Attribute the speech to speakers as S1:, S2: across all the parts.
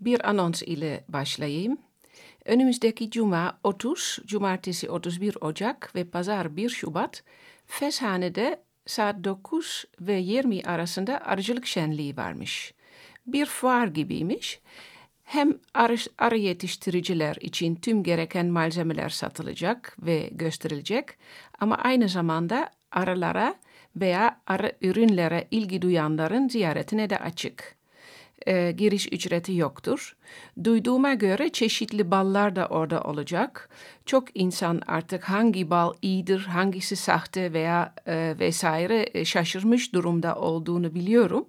S1: bir anons ile başlayayım. Önümüzdeki cuma 30, cumartesi 31 Ocak ve pazar 1 Şubat Feshane'de saat 9 ve 20 arasında arıcılık şenliği varmış. Bir fuar gibiymiş. Hem arı, arı yetiştiriciler için tüm gereken malzemeler satılacak ve gösterilecek ama aynı zamanda arılara veya arı ürünlere ilgi duyanların ziyaretine de açık e, giriş ücreti yoktur. Duyduğuma göre çeşitli ballar da orada olacak. Çok insan artık hangi bal iyidir, hangisi sahte veya e, vesaire e, şaşırmış durumda olduğunu biliyorum.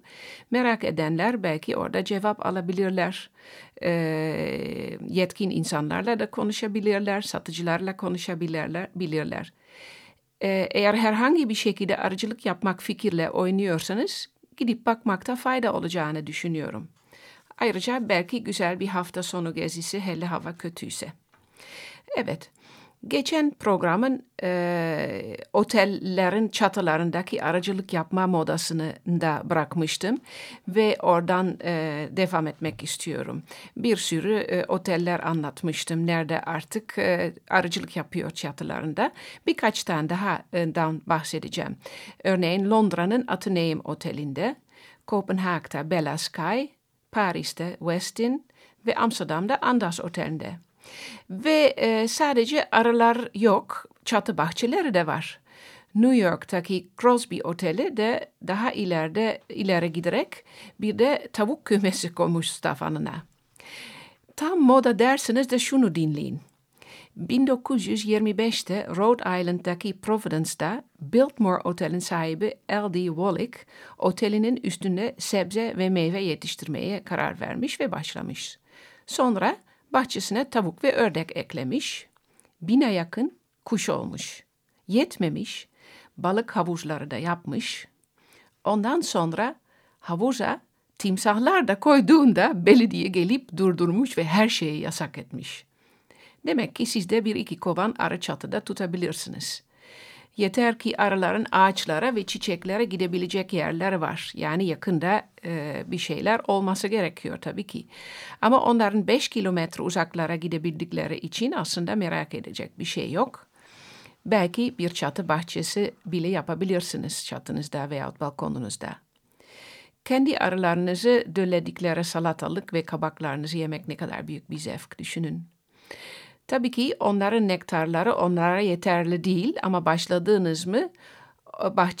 S1: Merak edenler belki orada cevap alabilirler. E, yetkin insanlarla da konuşabilirler, satıcılarla konuşabilirler. Bilirler. E, eğer herhangi bir şekilde arıcılık yapmak fikirle oynuyorsanız gidip bakmakta fayda olacağını düşünüyorum. Ayrıca belki güzel bir hafta sonu gezisi hele hava kötüyse. Evet, geçen programın e, otellerin çatılarındaki aracılık yapma modasını da bırakmıştım ve oradan e, devam etmek istiyorum. Bir sürü e, oteller anlatmıştım nerede artık e, aracılık yapıyor çatılarında. Birkaç tane daha e, bahsedeceğim. Örneğin Londra'nın Atheneum Oteli'nde, Kopenhag'da Bella Sky, Paris'te Westin ve Amsterdam'da Andas Otel'inde. Ve e, sadece arılar yok, çatı bahçeleri de var. New York'taki Crosby Oteli de daha ileride ileri giderek bir de tavuk kümesi koymuş stafanına. Tam moda dersiniz de şunu dinleyin. 1925'te Rhode Island'daki Providence'da Biltmore Otel'in sahibi L.D. Wallach, otelinin üstünde sebze ve meyve yetiştirmeye karar vermiş ve başlamış. Sonra bahçesine tavuk ve ördek eklemiş, bine yakın kuş olmuş. Yetmemiş, balık havuzları da yapmış. Ondan sonra havuza timsahlar da koyduğunda belediye gelip durdurmuş ve her şeyi yasak etmiş.'' Demek ki siz de bir iki kovan arı çatıda tutabilirsiniz. Yeter ki arıların ağaçlara ve çiçeklere gidebilecek yerler var. Yani yakında e, bir şeyler olması gerekiyor tabii ki. Ama onların 5 kilometre uzaklara gidebildikleri için aslında merak edecek bir şey yok. Belki bir çatı bahçesi bile yapabilirsiniz çatınızda veya balkonunuzda. Kendi arılarınızı dölledikleri salatalık ve kabaklarınızı yemek ne kadar büyük bir zevk düşünün. Tabii ki onların nektarları onlara yeterli değil ama başladığınız mı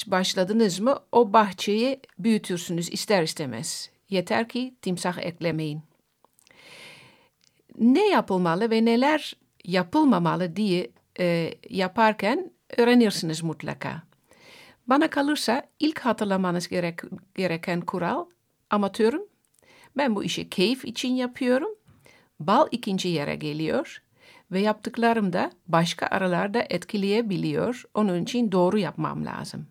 S1: başladınız mı o bahçeyi büyütürsünüz ister istemez. Yeter ki timsah eklemeyin. Ne yapılmalı ve neler yapılmamalı diye e, yaparken öğrenirsiniz mutlaka. Bana kalırsa ilk hatırlamanız gerek, gereken kural amatörüm. Ben bu işi keyif için yapıyorum. Bal ikinci yere geliyor ve yaptıklarım da başka aralarda etkileyebiliyor. Onun için doğru yapmam lazım.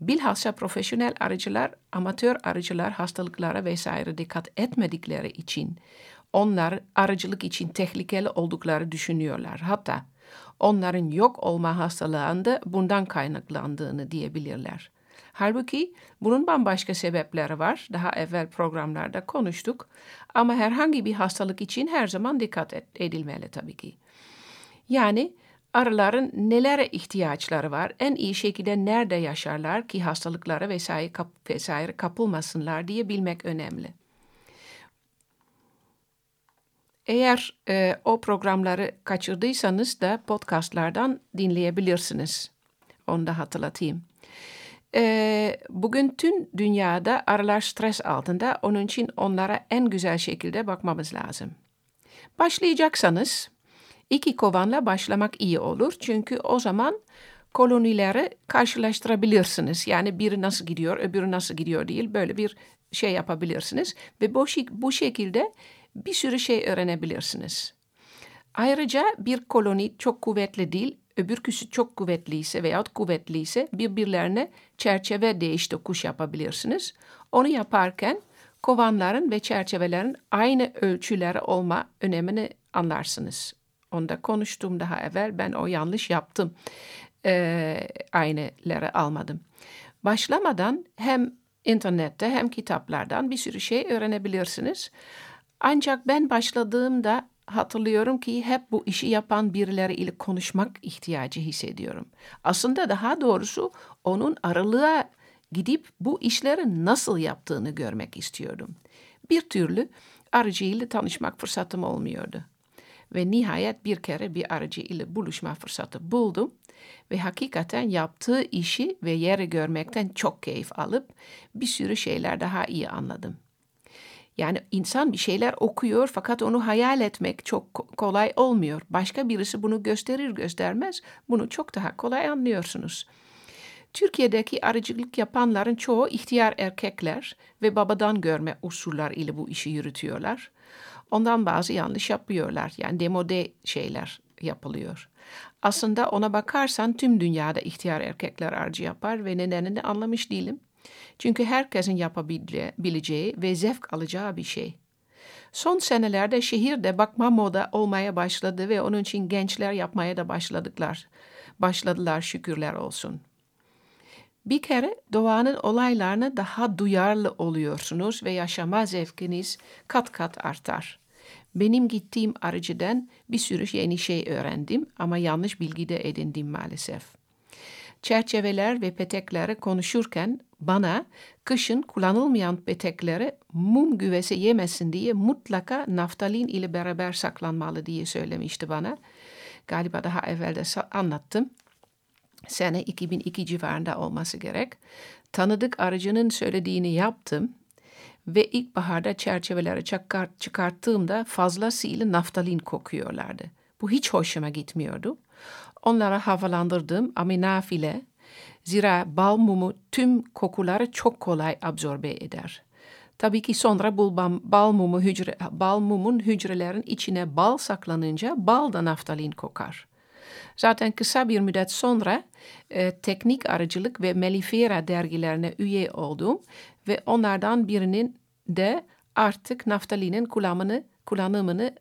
S1: Bilhassa profesyonel arıcılar, amatör arıcılar hastalıklara vesaire dikkat etmedikleri için onlar arıcılık için tehlikeli oldukları düşünüyorlar. Hatta onların yok olma hastalığında bundan kaynaklandığını diyebilirler. Halbuki bunun bambaşka sebepleri var. Daha evvel programlarda konuştuk. Ama herhangi bir hastalık için her zaman dikkat edilmeli tabii ki. Yani arıların nelere ihtiyaçları var, en iyi şekilde nerede yaşarlar ki hastalıklara vesaire, kap vesaire kapılmasınlar diye bilmek önemli. Eğer e, o programları kaçırdıysanız da podcastlardan dinleyebilirsiniz. Onu da hatırlatayım. E, bugün tüm dünyada arılar stres altında. Onun için onlara en güzel şekilde bakmamız lazım. Başlayacaksanız iki kovanla başlamak iyi olur. Çünkü o zaman kolonileri karşılaştırabilirsiniz. Yani biri nasıl gidiyor, öbürü nasıl gidiyor değil. Böyle bir şey yapabilirsiniz. Ve bu, bu şekilde bir sürü şey öğrenebilirsiniz. Ayrıca bir koloni çok kuvvetli değil, öbürküsü çok kuvvetliyse veyahut kuvvetliyse birbirlerine çerçeve değiş tokuş yapabilirsiniz. Onu yaparken kovanların ve çerçevelerin aynı ölçüleri olma önemini anlarsınız. Onda konuştum daha evvel ben o yanlış yaptım. Ee, aynıları almadım. Başlamadan hem internette hem kitaplardan bir sürü şey öğrenebilirsiniz. Ancak ben başladığımda hatırlıyorum ki hep bu işi yapan birileri ile konuşmak ihtiyacı hissediyorum. Aslında daha doğrusu onun aralığa gidip bu işleri nasıl yaptığını görmek istiyordum. Bir türlü aracıyla tanışmak fırsatım olmuyordu. Ve nihayet bir kere bir aracı ile buluşma fırsatı buldum ve hakikaten yaptığı işi ve yeri görmekten çok keyif alıp bir sürü şeyler daha iyi anladım. Yani insan bir şeyler okuyor fakat onu hayal etmek çok kolay olmuyor. Başka birisi bunu gösterir göstermez bunu çok daha kolay anlıyorsunuz. Türkiye'deki arıcılık yapanların çoğu ihtiyar erkekler ve babadan görme usullar ile bu işi yürütüyorlar. Ondan bazı yanlış yapıyorlar. Yani demode şeyler yapılıyor. Aslında ona bakarsan tüm dünyada ihtiyar erkekler arıcı yapar ve nedenini anlamış değilim. Çünkü herkesin yapabileceği ve zevk alacağı bir şey. Son senelerde şehirde bakma moda olmaya başladı ve onun için gençler yapmaya da başladılar. Başladılar şükürler olsun. Bir kere doğanın olaylarına daha duyarlı oluyorsunuz ve yaşama zevkiniz kat kat artar. Benim gittiğim arıcıdan bir sürü yeni şey öğrendim ama yanlış bilgi de edindim maalesef. Çerçeveler ve petekleri konuşurken bana kışın kullanılmayan petekleri mum güvesi yemesin diye mutlaka naftalin ile beraber saklanmalı diye söylemişti bana. Galiba daha evvel de anlattım. Sene 2002 civarında olması gerek. Tanıdık aracının söylediğini yaptım ve ilkbaharda çerçeveleri çıkart, çıkarttığımda fazlasıyla naftalin kokuyorlardı. Bu hiç hoşuma gitmiyordu. Onlara havalandırdım aminafile. Zira bal mumu tüm kokuları çok kolay absorbe eder. Tabii ki sonra bulbam, bal, mumu hücre, bal mumun hücrelerin içine bal saklanınca bal da naftalin kokar. Zaten kısa bir müddet sonra e, teknik aracılık ve melifera dergilerine üye oldum ve onlardan birinin de artık naftalinin kullanımını, kullanımını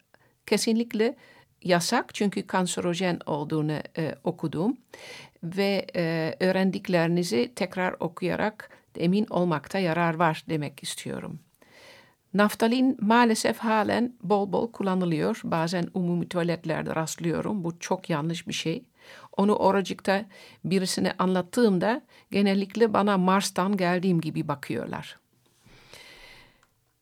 S1: kesinlikle yasak çünkü kanserojen olduğunu e, okudum ve e, öğrendiklerinizi tekrar okuyarak emin olmakta yarar var demek istiyorum. Naftalin maalesef halen bol bol kullanılıyor. Bazen umumi tuvaletlerde rastlıyorum. Bu çok yanlış bir şey. Onu oracıkta birisine anlattığımda genellikle bana Mars'tan geldiğim gibi bakıyorlar.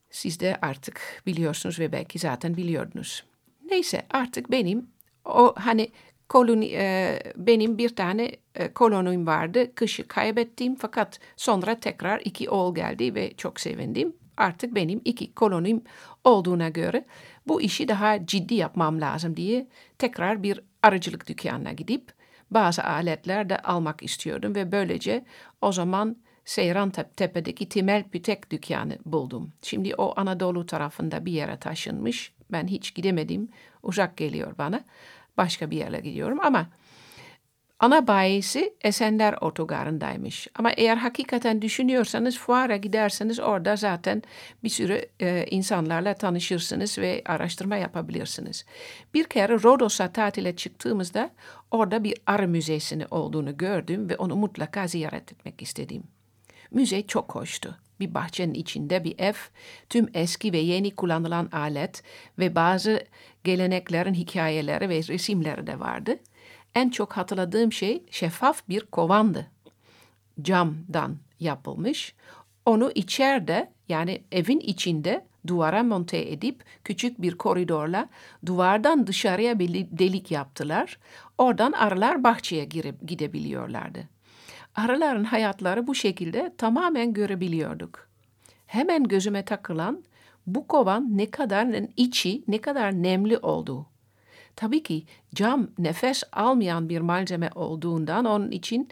S1: Siz de artık biliyorsunuz ve belki zaten biliyordunuz. Neyse artık benim o hani koloni e, benim bir tane e, kolonim vardı. Kışı kaybettim fakat sonra tekrar iki oğul geldi ve çok sevindim. Artık benim iki kolonim olduğuna göre bu işi daha ciddi yapmam lazım diye tekrar bir arıcılık dükkanına gidip bazı aletler de almak istiyordum ve böylece o zaman Seyran Tepe'deki Timel Pütek dükkanı buldum. Şimdi o Anadolu tarafında bir yere taşınmış. Ben hiç gidemedim. Uzak geliyor bana. Başka bir yere gidiyorum ama ana bayisi Esenler Otogarı'ndaymış. Ama eğer hakikaten düşünüyorsanız fuara giderseniz orada zaten bir sürü e, insanlarla tanışırsınız ve araştırma yapabilirsiniz. Bir kere Rodos'a tatile çıktığımızda orada bir arı müzesini olduğunu gördüm ve onu mutlaka ziyaret etmek istedim. Müze çok hoştu. Bir bahçenin içinde bir ev, tüm eski ve yeni kullanılan alet ve bazı geleneklerin hikayeleri ve resimleri de vardı. En çok hatırladığım şey şeffaf bir kovandı. Camdan yapılmış. Onu içeride yani evin içinde duvara monte edip küçük bir koridorla duvardan dışarıya bir delik yaptılar. Oradan arılar bahçeye girip gidebiliyorlardı arıların hayatları bu şekilde tamamen görebiliyorduk. Hemen gözüme takılan bu kovan ne kadar içi ne kadar nemli olduğu. Tabii ki cam nefes almayan bir malzeme olduğundan onun için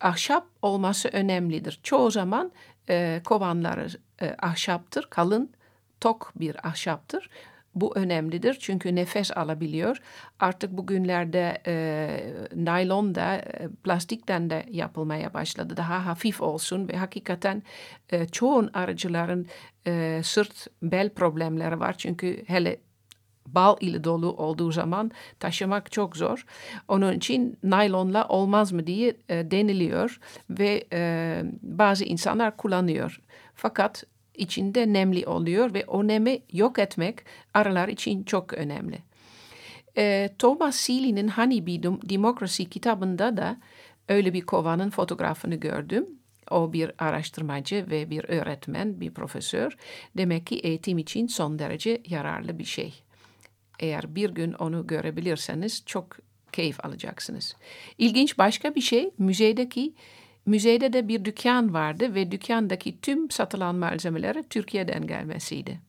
S1: ahşap olması önemlidir. Çoğu zaman e, kovanları e, ahşaptır, kalın tok bir ahşaptır. Bu önemlidir çünkü nefes alabiliyor. Artık bugünlerde e, naylon da e, plastikten de yapılmaya başladı. Daha hafif olsun ve hakikaten e, çoğun aracıların e, sırt bel problemleri var. Çünkü hele bal ile dolu olduğu zaman taşımak çok zor. Onun için naylonla olmaz mı diye e, deniliyor ve e, bazı insanlar kullanıyor. Fakat içinde nemli oluyor ve o nemi yok etmek arılar için çok önemli. E, Thomas Seeley'nin Honeybee Democracy kitabında da öyle bir kovanın fotoğrafını gördüm. O bir araştırmacı ve bir öğretmen, bir profesör. Demek ki eğitim için son derece yararlı bir şey. Eğer bir gün onu görebilirseniz çok keyif alacaksınız. İlginç başka bir şey müzedeki müzede de bir dükkan vardı ve dükkandaki tüm satılan malzemeleri Türkiye'den gelmesiydi.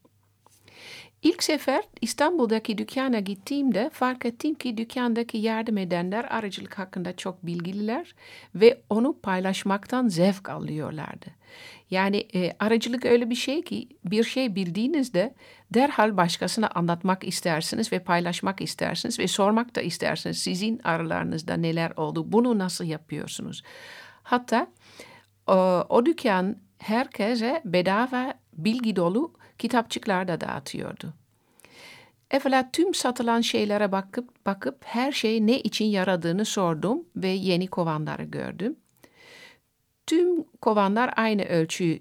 S1: İlk sefer İstanbul'daki dükkana gittiğimde fark ettim ki dükkandaki yardım edenler aracılık hakkında çok bilgililer ve onu paylaşmaktan zevk alıyorlardı. Yani e, aracılık öyle bir şey ki bir şey bildiğinizde derhal başkasına anlatmak istersiniz ve paylaşmak istersiniz ve sormak da istersiniz. Sizin aralarınızda neler oldu, bunu nasıl yapıyorsunuz? Hatta o, dükkan herkese bedava bilgi dolu kitapçıklar da dağıtıyordu. Evvela tüm satılan şeylere bakıp bakıp her şey ne için yaradığını sordum ve yeni kovanları gördüm. Tüm kovanlar aynı ölçü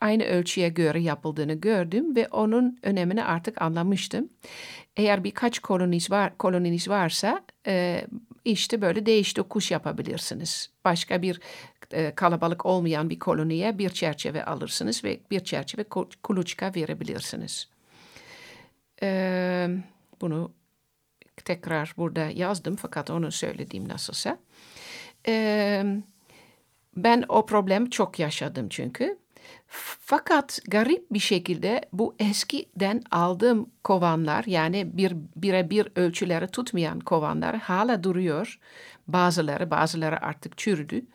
S1: aynı ölçüye göre yapıldığını gördüm ve onun önemini artık anlamıştım. Eğer birkaç koloniniz var koloniniz varsa e, işte böyle değiş kuş yapabilirsiniz. Başka bir e, kalabalık olmayan bir koloniye bir çerçeve alırsınız ve bir çerçeve kuluçka verebilirsiniz. E, bunu tekrar burada yazdım fakat onu söylediğim nasılsa. E, ben o problem çok yaşadım çünkü. Fakat garip bir şekilde bu eskiden aldığım kovanlar yani bir birebir ölçüleri tutmayan kovanlar hala duruyor. Bazıları bazıları artık çürüdü.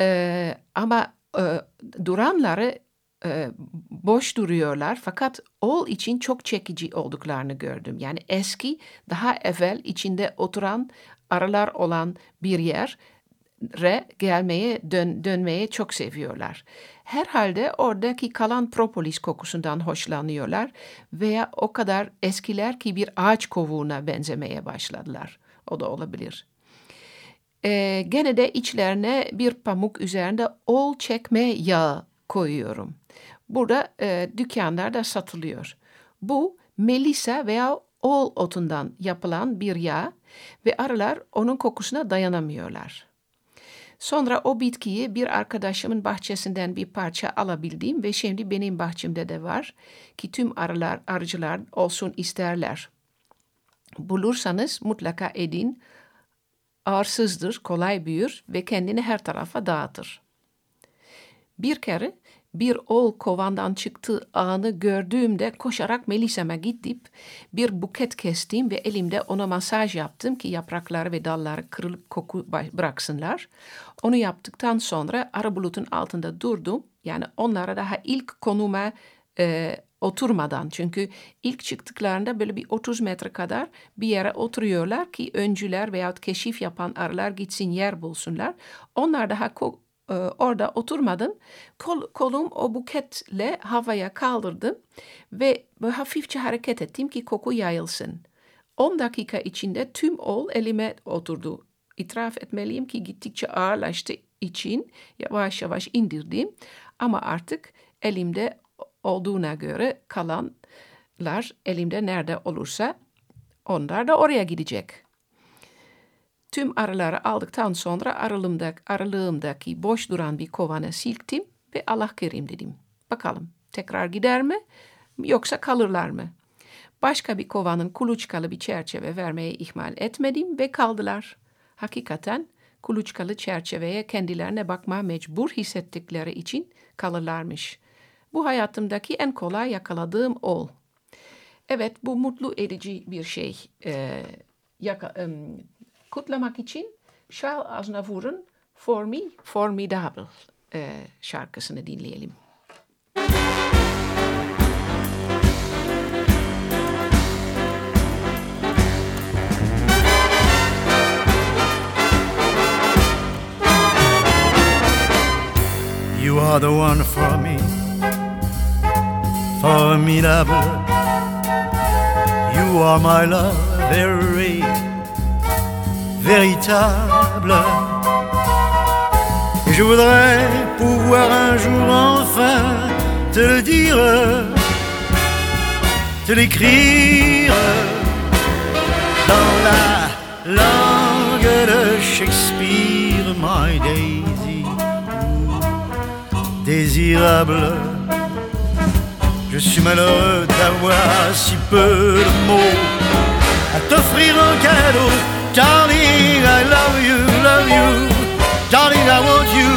S1: Ee, ama e, duranları e, boş duruyorlar fakat ol için çok çekici olduklarını gördüm. Yani eski daha evvel içinde oturan aralar olan bir yer re gelmeye dön, dönmeye çok seviyorlar. Herhalde oradaki kalan propolis kokusundan hoşlanıyorlar veya o kadar eskiler ki bir ağaç kovuğuna benzemeye başladılar. O da olabilir. Ee, gene de içlerine bir pamuk üzerinde ol çekme yağı koyuyorum. Burada e, dükkanlarda satılıyor. Bu melisa veya ol otundan yapılan bir yağ ve arılar onun kokusuna dayanamıyorlar. Sonra o bitkiyi bir arkadaşımın bahçesinden bir parça alabildim ve şimdi benim bahçemde de var ki tüm arılar, arıcılar olsun isterler. Bulursanız mutlaka edin. Ağırsızdır, kolay büyür ve kendini her tarafa dağıtır. Bir kere bir ol kovandan çıktığı anı gördüğümde koşarak Melisa'ma gidip bir buket kestim ve elimde ona masaj yaptım ki yaprakları ve dalları kırılıp koku bıraksınlar. Onu yaptıktan sonra arı bulutun altında durdum. Yani onlara daha ilk konuma e, oturmadan çünkü ilk çıktıklarında böyle bir 30 metre kadar bir yere oturuyorlar ki öncüler veyahut keşif yapan arılar gitsin yer bulsunlar. Onlar daha e, orada oturmadım. Kol, kolum o buketle havaya kaldırdım ve hafifçe hareket ettim ki koku yayılsın. 10 dakika içinde tüm ol elime oturdu. İtiraf etmeliyim ki gittikçe ağırlaştı için yavaş yavaş indirdim. Ama artık elimde olduğuna göre kalanlar elimde nerede olursa onlar da oraya gidecek. Tüm arıları aldıktan sonra aralığımdaki, aralığımdaki boş duran bir kovanı silktim ve Allah kerim dedim. Bakalım tekrar gider mi yoksa kalırlar mı? Başka bir kovanın kuluçkalı bir çerçeve vermeye ihmal etmedim ve kaldılar. Hakikaten kuluçkalı çerçeveye kendilerine bakma mecbur hissettikleri için kalırlarmış. Bu hayatımdaki en kolay yakaladığım ol. Evet bu mutlu edici bir şey. Ee, yaka, um, kutlamak için Charles Aznavour'un For Me Formidable e, şarkısını dinleyelim.
S2: Are the one for me, formidable. You are my love, very véritable. Je voudrais pouvoir un jour enfin te le dire, te l'écrire dans la langue de Shakespeare, my daisy, désirable. Je suis malheureux d'avoir si peu de mots à t'offrir en cadeau. Darling, I love you, love you. Darling, I want you.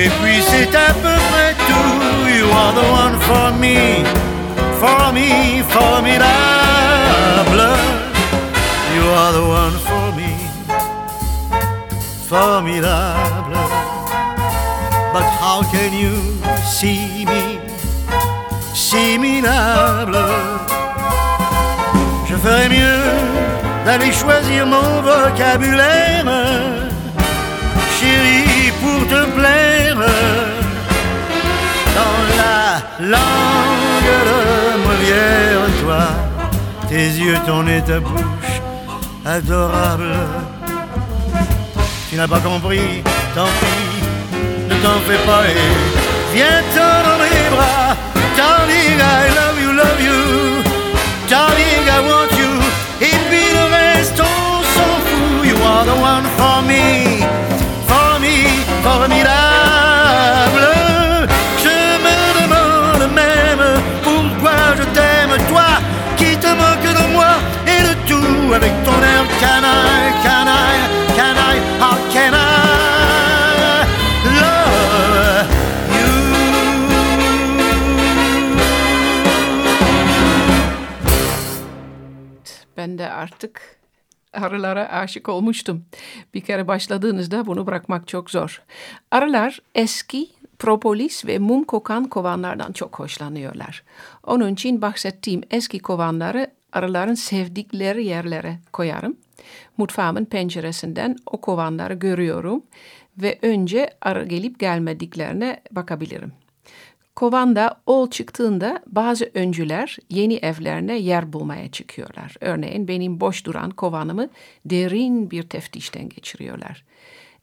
S2: Et puis c'est à peu près tout. You are the one for me, for me, formidable. You are the one for me, formidable. How can you see me, similable? Je ferais mieux d'aller choisir mon vocabulaire, chérie, pour te plaire, dans la langue de Molière, toi, tes yeux, ton et ta bouche, adorable. Tu n'as pas compris, tant pis, t'en fais pas viens-t'en dans mes bras, darling, I love you, love you, De
S1: artık arılara aşık olmuştum. Bir kere başladığınızda bunu bırakmak çok zor. Arılar eski propolis ve mum kokan kovanlardan çok hoşlanıyorlar. Onun için bahsettiğim eski kovanları arıların sevdikleri yerlere koyarım. Mutfağımın penceresinden o kovanları görüyorum ve önce arı gelip gelmediklerine bakabilirim. Kovanda ol çıktığında bazı öncüler yeni evlerine yer bulmaya çıkıyorlar. Örneğin benim boş duran kovanımı derin bir teftişten geçiriyorlar.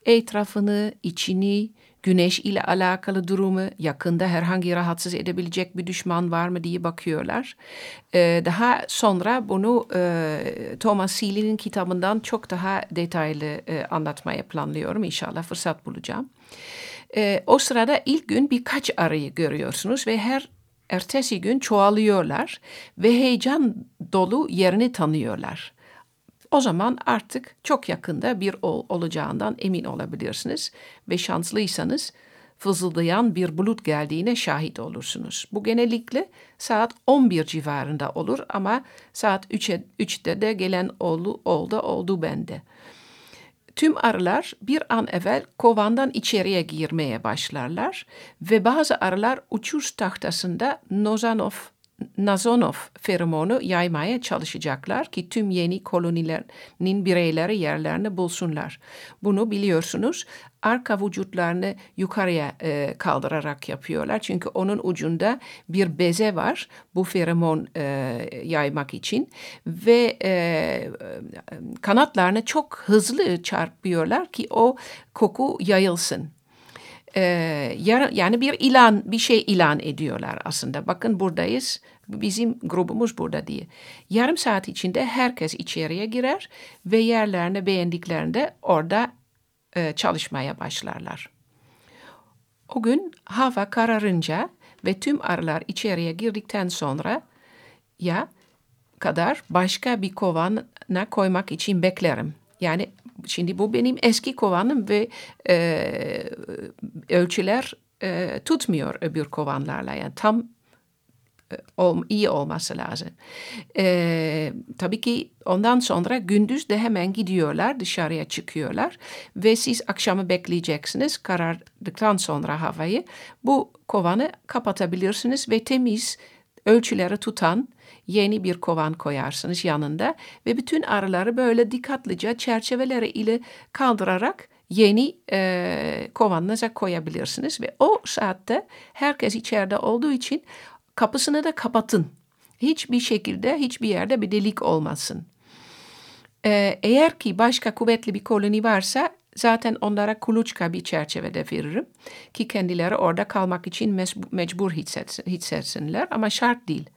S1: Etrafını, içini, güneş ile alakalı durumu, yakında herhangi rahatsız edebilecek bir düşman var mı diye bakıyorlar. Ee, daha sonra bunu e, Thomas Seeley'nin kitabından çok daha detaylı e, anlatmaya planlıyorum. İnşallah fırsat bulacağım. E, o sırada ilk gün birkaç arıyı görüyorsunuz ve her ertesi gün çoğalıyorlar ve heyecan dolu yerini tanıyorlar. O zaman artık çok yakında bir ol olacağından emin olabilirsiniz ve şanslıysanız fızıldayan bir bulut geldiğine şahit olursunuz. Bu genellikle saat 11 civarında olur ama saat 3'e 3'te de gelen oldu, oldu, oldu bende. Tüm arılar bir an evvel kovandan içeriye girmeye başlarlar ve bazı arılar uçuş tahtasında Nozanov, Nazonov feromonu yaymaya çalışacaklar ki tüm yeni kolonilerin bireyleri yerlerini bulsunlar. Bunu biliyorsunuz arka vücutlarını yukarıya e, kaldırarak yapıyorlar. Çünkü onun ucunda bir beze var bu feromon e, yaymak için ve e, kanatlarını çok hızlı çarpıyorlar ki o koku yayılsın. Ee, yani bir ilan, bir şey ilan ediyorlar aslında. Bakın buradayız, bizim grubumuz burada diye. Yarım saat içinde herkes içeriye girer ve yerlerini beğendiklerinde orada e, çalışmaya başlarlar. O gün hava kararınca ve tüm arılar içeriye girdikten sonra ya kadar başka bir kovana koymak için beklerim. Yani şimdi bu benim eski kovanım ve e, ölçüler e, tutmuyor öbür kovanlarla. Yani tam iyi olması lazım. Ee, tabii ki ondan sonra gündüz de hemen gidiyorlar, dışarıya çıkıyorlar ve siz akşamı bekleyeceksiniz. Karardıktan sonra havayı bu kovanı kapatabilirsiniz ve temiz ölçüleri tutan yeni bir kovan koyarsınız yanında ve bütün arıları böyle dikkatlice çerçeveleri ile kaldırarak yeni e, kovanınıza koyabilirsiniz ve o saatte herkes içeride olduğu için kapısını da kapatın. Hiçbir şekilde hiçbir yerde bir delik olmasın. Ee, eğer ki başka kuvvetli bir koloni varsa zaten onlara kuluçka bir çerçevede veririm ki kendileri orada kalmak için mecbur hissetsinler ama şart değil.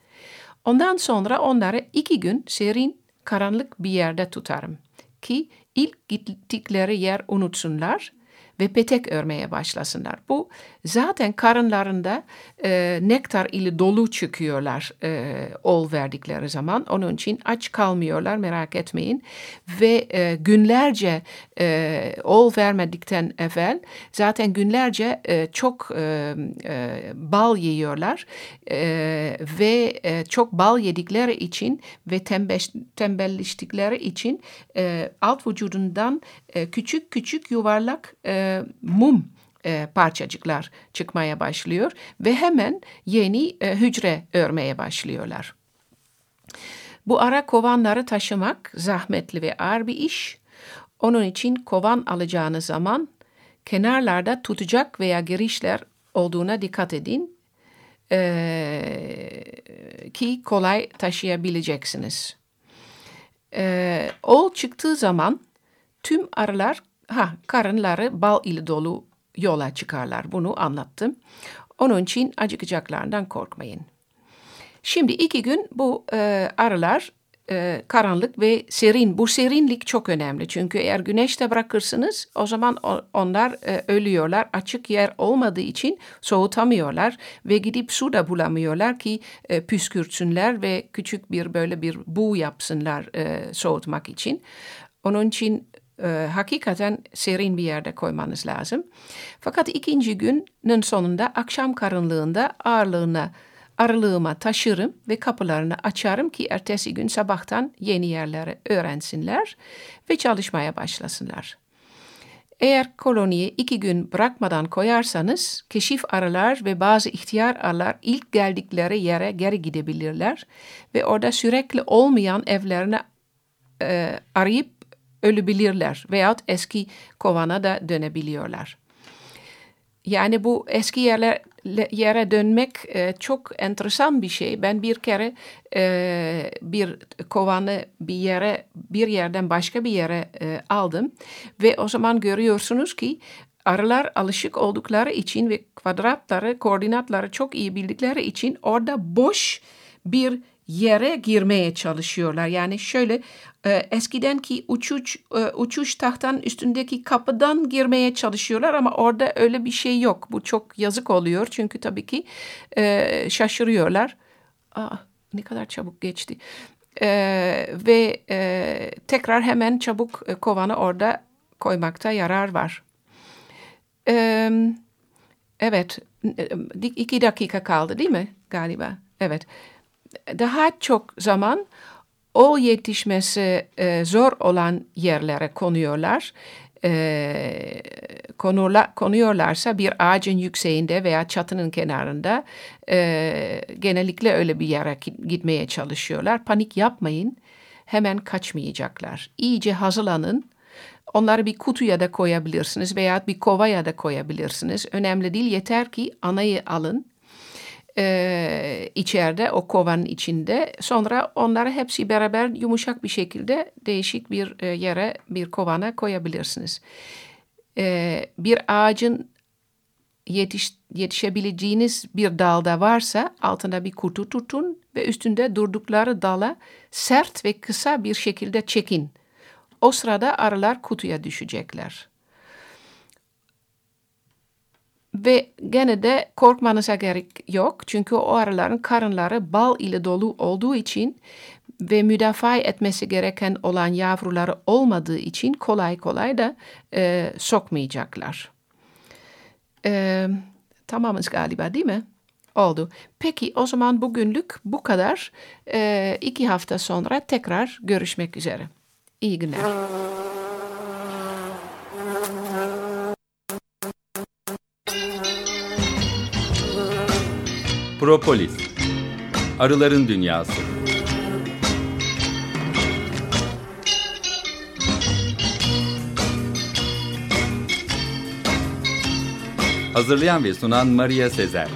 S1: Ondan sonra onları iki gün serin, karanlık bir yerde tutarım ki ilk gittikleri yer unutsunlar ve petek örmeye başlasınlar. Bu zaten karınlarında e, nektar ile dolu çıkıyorlar e, ol verdikleri zaman. Onun için aç kalmıyorlar merak etmeyin. Ve e, günlerce e, ol vermedikten evvel zaten günlerce e, çok e, e, bal yiyorlar e, ve e, çok bal yedikleri için ve tembel, tembelleştikleri için e, alt vücudundan e, küçük küçük yuvarlak e, mum e, parçacıklar çıkmaya başlıyor ve hemen yeni e, hücre örmeye başlıyorlar. Bu ara kovanları taşımak zahmetli ve ağır bir iş. Onun için kovan alacağınız zaman kenarlarda tutacak veya girişler olduğuna dikkat edin ee, ki kolay taşıyabileceksiniz. Ee, ol çıktığı zaman tüm arılar ha karınları bal ile dolu yola çıkarlar. Bunu anlattım. Onun için acıkacaklarından korkmayın. Şimdi iki gün bu e, arılar e, karanlık ve serin. Bu serinlik çok önemli. Çünkü eğer güneşte bırakırsınız o zaman onlar e, ölüyorlar. Açık yer olmadığı için soğutamıyorlar ve gidip su da bulamıyorlar ki e, püskürtsünler ve küçük bir böyle bir buğ yapsınlar e, soğutmak için. Onun için e, hakikaten serin bir yerde koymanız lazım. Fakat ikinci günün sonunda akşam karanlığında ağırlığına aralığıma taşırım ve kapılarını açarım ki ertesi gün sabahtan yeni yerleri öğrensinler ve çalışmaya başlasınlar. Eğer koloniyi iki gün bırakmadan koyarsanız keşif arılar ve bazı ihtiyar arılar ilk geldikleri yere geri gidebilirler ve orada sürekli olmayan evlerine e, arayıp ölebilirler veyahut eski kovana da dönebiliyorlar. Yani bu eski yerler, yere dönmek e, çok enteresan bir şey. Ben bir kere e, bir kovanı bir yere bir yerden başka bir yere e, aldım ve o zaman görüyorsunuz ki arılar alışık oldukları için ve kvadratları, koordinatları çok iyi bildikleri için orada boş bir yere girmeye çalışıyorlar. Yani şöyle e, eskidenki uçuş e, uçuş tahtan üstündeki kapıdan girmeye çalışıyorlar ama orada öyle bir şey yok. Bu çok yazık oluyor çünkü tabii ki e, şaşırıyorlar. Aa, ne kadar çabuk geçti. E, ve e, tekrar hemen çabuk e, kovanı orada koymakta yarar var. E, evet, iki dakika kaldı değil mi galiba? Evet daha çok zaman o yetişmesi e, zor olan yerlere konuyorlar. E, konula, konuyorlarsa bir ağacın yükseğinde veya çatının kenarında e, genellikle öyle bir yere gitmeye çalışıyorlar. Panik yapmayın. Hemen kaçmayacaklar. İyice hazırlanın. Onları bir kutuya da koyabilirsiniz veya bir kovaya da koyabilirsiniz. Önemli değil yeter ki anayı alın e, içeride o kovanın içinde. Sonra onları hepsi beraber yumuşak bir şekilde değişik bir e, yere bir kovana koyabilirsiniz. E, bir ağacın yetiş, yetişebileceğiniz bir dalda varsa altında bir kutu tutun ve üstünde durdukları dala sert ve kısa bir şekilde çekin. O sırada arılar kutuya düşecekler. Ve gene de korkmanıza gerek yok. Çünkü o arıların karınları bal ile dolu olduğu için ve müdafaa etmesi gereken olan yavruları olmadığı için kolay kolay da e, sokmayacaklar. E, tamamız galiba değil mi? Oldu. Peki o zaman bugünlük bu kadar. E, iki hafta sonra tekrar görüşmek üzere. İyi günler.
S3: Propolis Arıların Dünyası. Hazırlayan ve sunan Maria Sezer.